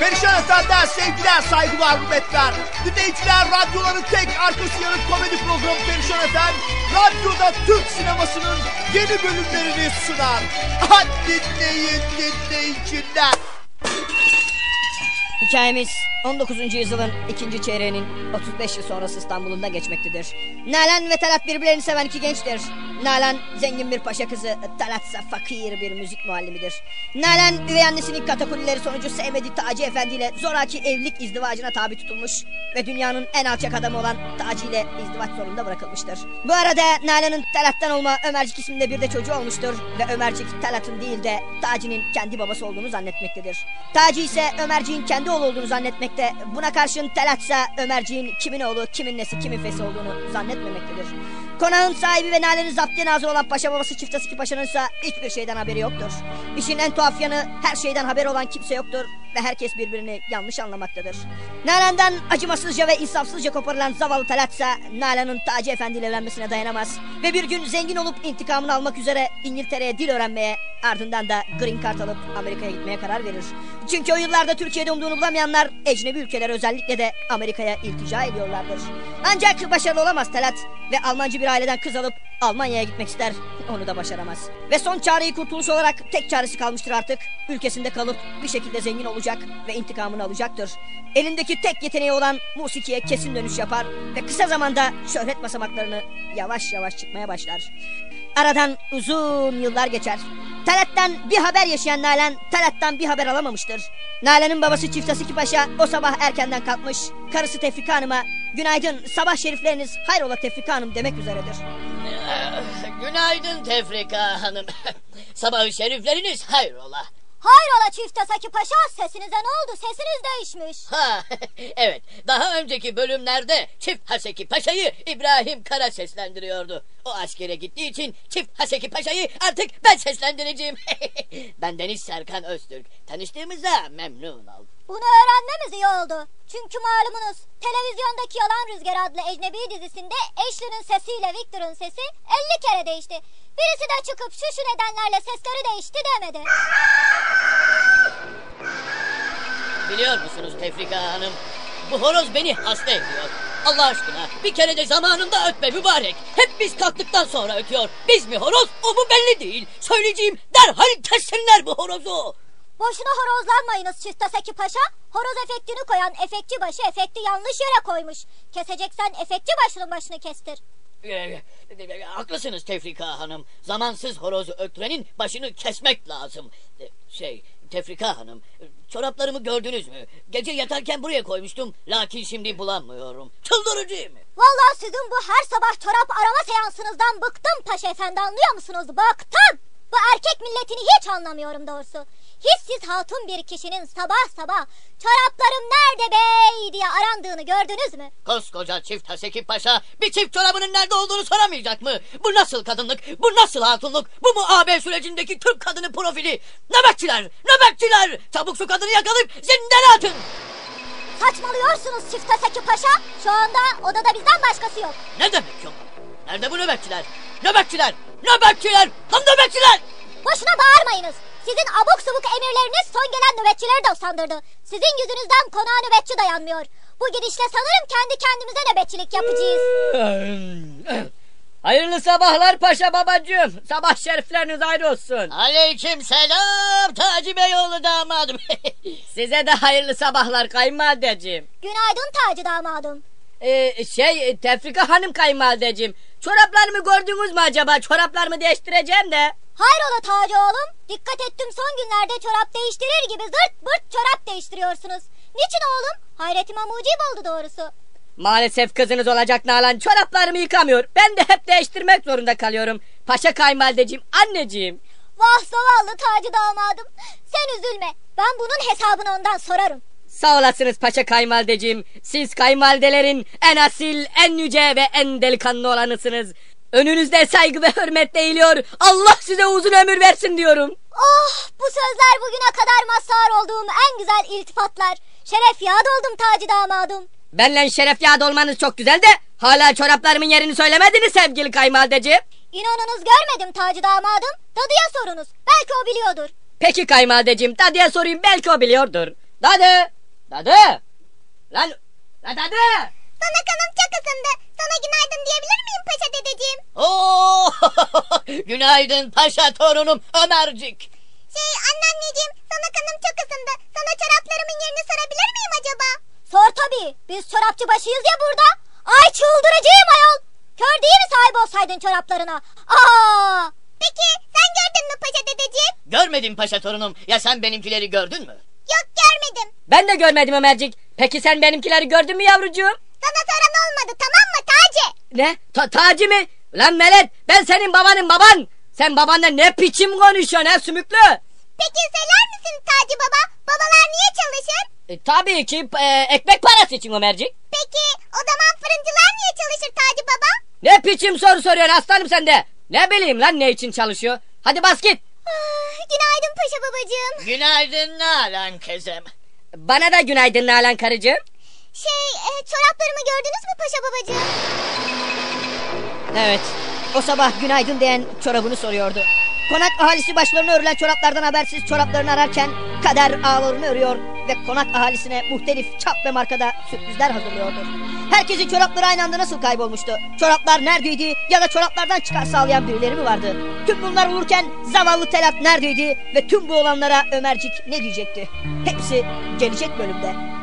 Perişan Efendi'den sevgiler, saygılar, hürmetler. Dinleyiciler, radyoların tek arkası yanık komedi programı Perişan Efendi, radyoda Türk sinemasının yeni bölümlerini sunar. Hadi dinleyin dinleyiciler. Hikayemiz 19. yüzyılın ikinci çeyreğinin 35 yıl sonrası İstanbul'unda geçmektedir. Nalan ve Talat birbirlerini seven iki gençtir. Nalan zengin bir paşa kızı, Talat ise fakir bir müzik muallimidir. Nalan üvey annesinin katakullileri sonucu sevmediği Taci Efendi ile zoraki evlilik izdivacına tabi tutulmuş ve dünyanın en alçak adamı olan Taci ile izdivaç zorunda bırakılmıştır. Bu arada Nalan'ın Talat'tan olma Ömercik isminde bir de çocuğu olmuştur ve Ömercik Talat'ın değil de Taci'nin kendi babası olduğunu zannetmektedir. Taci ise Ömercik'in kendi oğlu olduğunu zannetmekte. Buna karşın Talat ise Ömercik'in kimin oğlu, kimin nesi, kimin fesi olduğunu zannetmemektedir. Konağın sahibi ve Nalan'ın zaptiye nazır olan paşa babası Çift Asiki Paşa'nın ise hiçbir şeyden haberi yoktur. İşin en tuhaf yanı her şeyden haberi olan kimse yoktur ve herkes birbirini yanlış anlamaktadır. Nalan'dan acımasızca ve insafsızca koparılan zavallı Talat ise Nalan'ın Taci Efendi ile evlenmesine dayanamaz. Ve bir gün zengin olup intikamını almak üzere İngiltere'ye dil öğrenmeye ardından da Green Card alıp Amerika'ya gitmeye karar verir. Çünkü o yıllarda Türkiye'de umduğunu bulamayanlar ecnebi ülkeler özellikle de Amerika'ya iltica ediyorlardır. Ancak başarılı olamaz Talat ve Almancı bir aileden kız alıp Almanya'ya gitmek ister. Onu da başaramaz. Ve son çareyi kurtuluş olarak tek çaresi kalmıştır artık. Ülkesinde kalıp bir şekilde zengin olacak ve intikamını alacaktır. Elindeki tek yeteneği olan musikiye kesin dönüş yapar ve kısa zamanda şöhret basamaklarını yavaş yavaş çıkmaya başlar. Aradan uzun yıllar geçer. Talat'tan bir haber yaşayan Nalan, Talat'tan bir haber alamamıştır. Nalan'ın babası Çift Asiki o sabah erkenden kalkmış. Karısı Tefrika Hanım'a günaydın sabah şerifleriniz hayrola Tefrika Hanım demek üzeredir. Günaydın Tefrika Hanım. Sabahı şerifleriniz hayrola. Hayrola çift Asaki Paşa sesinize ne oldu sesiniz değişmiş. Ha, evet daha önceki bölümlerde Çift Haseki Paşa'yı İbrahim Kara seslendiriyordu. O askere gittiği için Çift Haseki Paşa'yı artık ben seslendireceğim. ben Deniz Serkan Öztürk. Tanıştığımıza memnun oldum. Bunu öğrenmemiz iyi oldu. Çünkü malumunuz televizyondaki Yalan Rüzgar adlı ecnebi dizisinde Ashley'nin sesiyle Victor'ın sesi 50 kere değişti. Birisi de çıkıp şu şu nedenlerle sesleri değişti demedi. Biliyor musunuz Tefrika Hanım? Bu horoz beni hasta ediyor. Allah aşkına bir kere de zamanında ötme mübarek. Hep biz kalktıktan sonra ötüyor. Biz mi horoz o mu belli değil. Söyleyeceğim derhal kessinler bu horozu. Boşuna horozlanmayınız çift Asaki Paşa. Horoz efektini koyan efektçi başı efekti yanlış yere koymuş. Keseceksen efektçi başının başını kestir. Ee, haklısınız Tefrika Hanım. Zamansız horozu öttürenin başını kesmek lazım. Ee, Şey, Tefrika Hanım, çoraplarımı gördünüz mü? Gece yatarken buraya koymuştum, lakin şimdi bulamıyorum. Çıldırıcı mı? Vallahi sizin bu her sabah çorap arama seansınızdan bıktım Paşa Efendi anlıyor musunuz? Bıktım. Bu erkek milletini hiç anlamıyorum doğrusu. Hissiz hatun bir kişinin sabah sabah çoraplarım nerede bey diye arandığını gördünüz mü? Koskoca çift Haseki Paşa bir çift çorabının nerede olduğunu soramayacak mı? Bu nasıl kadınlık, bu nasıl hatunluk, bu mu AB sürecindeki Türk kadını profili? Nöbetçiler, nöbetçiler! Çabuk şu kadını yakalayıp zindana atın! Saçmalıyorsunuz çift Asaki Paşa. Şu anda odada bizden başkası yok. Ne demek yok? Nerede bu nöbetçiler? Nöbetçiler, nöbetçiler, tam nöbetçiler! Boşuna bağırmayınız. Sizin abuk subuk emirleriniz son gelen nöbetçileri de usandırdı. Sizin yüzünüzden konağa nöbetçi dayanmıyor. Bu gidişle sanırım kendi kendimize nöbetçilik yapacağız. Hayırlı sabahlar paşa babacığım. Sabah şerifleriniz ayrı olsun. Aleyküm selam Taci Beyoğlu damadım. Size de hayırlı sabahlar kayınvalideciğim. Günaydın Taci damadım. Ee, şey Tefrika hanım kayınvalideciğim. Çoraplarımı gördünüz mü acaba? Çoraplarımı değiştireceğim de. Hayrola Taci oğlum? Dikkat ettim son günlerde çorap değiştirir gibi zırt pırt çorap değiştiriyorsunuz. Niçin oğlum? Hayretime mucib oldu doğrusu. Maalesef kızınız olacak Nalan çoraplarımı yıkamıyor. Ben de hep değiştirmek zorunda kalıyorum. Paşa kayınvalideciğim, anneciğim. Vah zavallı Taci damadım. Sen üzülme. Ben bunun hesabını ondan sorarım. Sağ olasınız paşa kayınvalideciğim. Siz kayınvalidelerin en asil, en yüce ve en delikanlı olanısınız. Önünüzde saygı ve hürmet eğiliyor. Allah size uzun ömür versin diyorum. Oh bu sözler bugüne kadar mazhar olduğum en güzel iltifatlar. Şeref yad oldum Taci damadım. Benle şeref yad olmanız çok güzel de hala çoraplarımın yerini söylemediniz sevgili kayınvalideciğim. İnanınız görmedim Taci damadım. Dadıya sorunuz. Belki o biliyordur. Peki kayınvalideciğim dadıya sorayım belki o biliyordur. Dadı! Dadı! Lan! Lan dadı! Sana kanım çok ısındı. Sana günaydın diyebilir miyim paşa dedeciğim? Günaydın paşa torunum Ömercik. Şey anneanneciğim sana kanım çok ısındı. Sana çoraplarımın yerini sorabilir miyim acaba? Sor tabii. Biz çorapçı başıyız ya burada. Ay çıldıracağım ayol. Kör değil mi sahip olsaydın çoraplarına? Aa! Peki sen gördün mü paşa dedeciğim? Görmedim paşa torunum. Ya sen benimkileri gördün mü? Yok görmedim. Ben de görmedim Ömercik. Peki sen benimkileri gördün mü yavrucuğum? Sana soran olmadı tamam mı Taci? Ne? Ta Taci mi? Lan Melet ben senin babanın baban. Sen babanla ne biçim konuşuyorsun ha sümüklü? Peki söyler misin Taci baba? Babalar niye çalışır? E, tabii ki e, ekmek parası için Ömercik. Peki o zaman fırıncılar niye çalışır Taci baba? Ne biçim soru soruyorsun aslanım sen de? Ne bileyim lan ne için çalışıyor? Hadi bas git. Ah, Günaydın paşa babacığım. Günaydın Nalan kızım. Bana da günaydın Nalan karıcığım. Şey e, çoraplarımı gördünüz mü paşa babacığım? Evet. O sabah günaydın diyen çorabını soruyordu. Konak ahalisi başlarına örülen çoraplardan habersiz çoraplarını ararken kader ağlarını örüyor ve konak ahalisine muhtelif çap ve markada sürprizler hazırlıyordu. Herkesin çorapları aynı anda nasıl kaybolmuştu? Çoraplar neredeydi ya da çoraplardan çıkar sağlayan birileri mi vardı? Tüm bunlar olurken zavallı Telat neredeydi ve tüm bu olanlara Ömercik ne diyecekti? Hepsi gelecek bölümde.